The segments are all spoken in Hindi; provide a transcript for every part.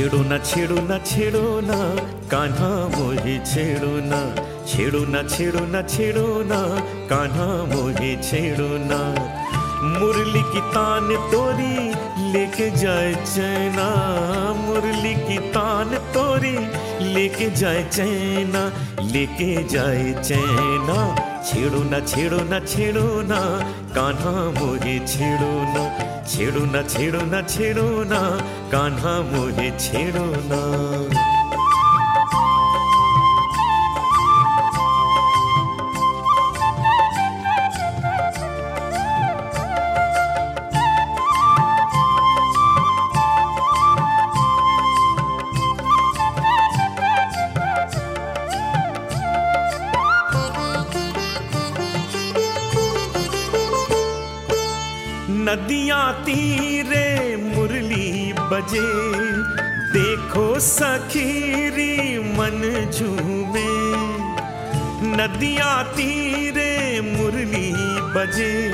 ছেড়ো না ছেড়ো না ছেড়ো না কানা মোহে ছেড়ো না ছেড়ো না ছেড়ো না ছেড়ো না কানা মোহে ছেড়ো না মুরলি কি তান তোরি লেখে যায় চেনা মুরলি কি তান তোরি লেখে যায় চেনা লেখে যায় চেনা ছেড়ো না ছেড়ো না ছেড়ো না কানা মোহে ছেড়ো না ছেড়ো না ছেড়ো না ছেড়ো না কানহা মোহে ছেড়ো না नदियाँ, तीरे, मुरली बजे। देखो सखीरी, मन झूमे। नदियाँ, तीरे, मुरली बजे।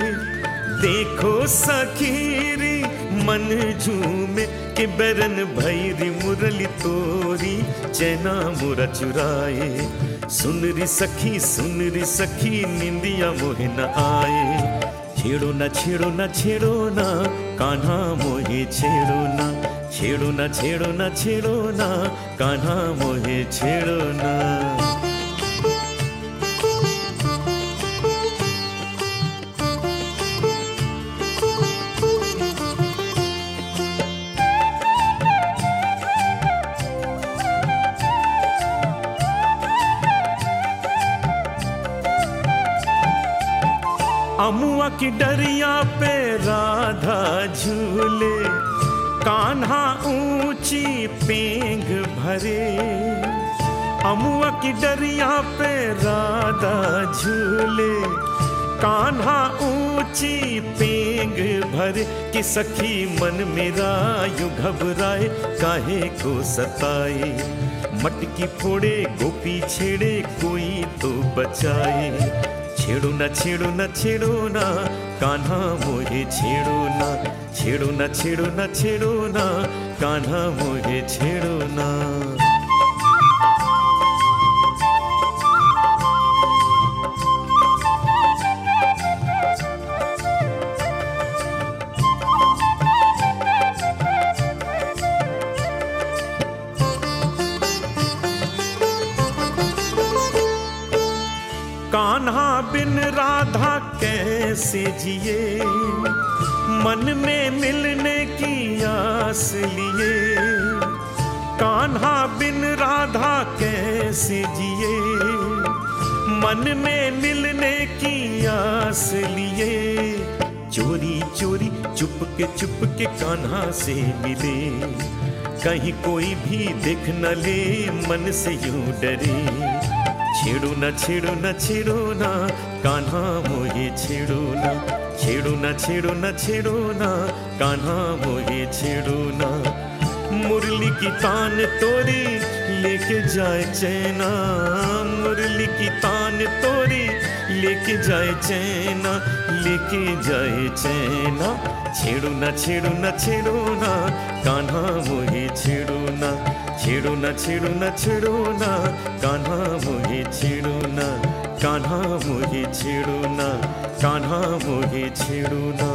देखो सखीरी, मन झूमे। के बरन भैरी, मुरली तोरी। चैना मुरा चुराए। सुन री सखी सुन री सखी, निंदिया मोहे आए। ছেড়ো না ছেড়ো না ছেড়ো না কানা মোহে ছেড়ো না ছেড়ো না ছেড়ো না ছেড়ো না কানা মোহে ছেড়ো না अमुआ की डरिया पे राधा झूले, कान्हा ऊँची पेंग भरे। अमुआ की डरिया पे राधा झूले, कान्हा ऊँची पेंग भरे। कि सखी मन मेरा यू घबराए, काहे को सताए। मटकी फोड़े, गोपी छेड़े, कोई तो बचाए। చెడు నా చెడు నా కాన్హా మోహే చెడు నా చెడు నా చెడు నా చెడు నా కాన్హా మోహే చెడు నా बिन राधा कैसे जिए? मन में मिलने की आस लिए। कान्हा बिन राधा कैसे जिए? मन में मिलने की आस लिए। चोरी चोरी चुप के चुप के कान्हा से मिले। कहीं कोई भी देख न ले, मन से यूँ डरे। ছেড়ো না ছেড়ো না ছেড়ো না কানা মোহে ছেড়ো না ছেড়ো না ছেড়ো না ছেড়ো না কানা মোহে ছেড়ো না মুরলি কি তান তোরে লেকে যায় চেনা। মুরলি কি তান তোরে লেকে যায় চেনা, লেকে যায় চেনা। ছেড়ো না ছেড়ো না ছেড়ো না কানা ছেড়ো না ছেড়ো না ছেড়ো না কানা মোহে ছেড়ো না কানা মোহে ছেড়ো না কানা মোহে ছেড়ো না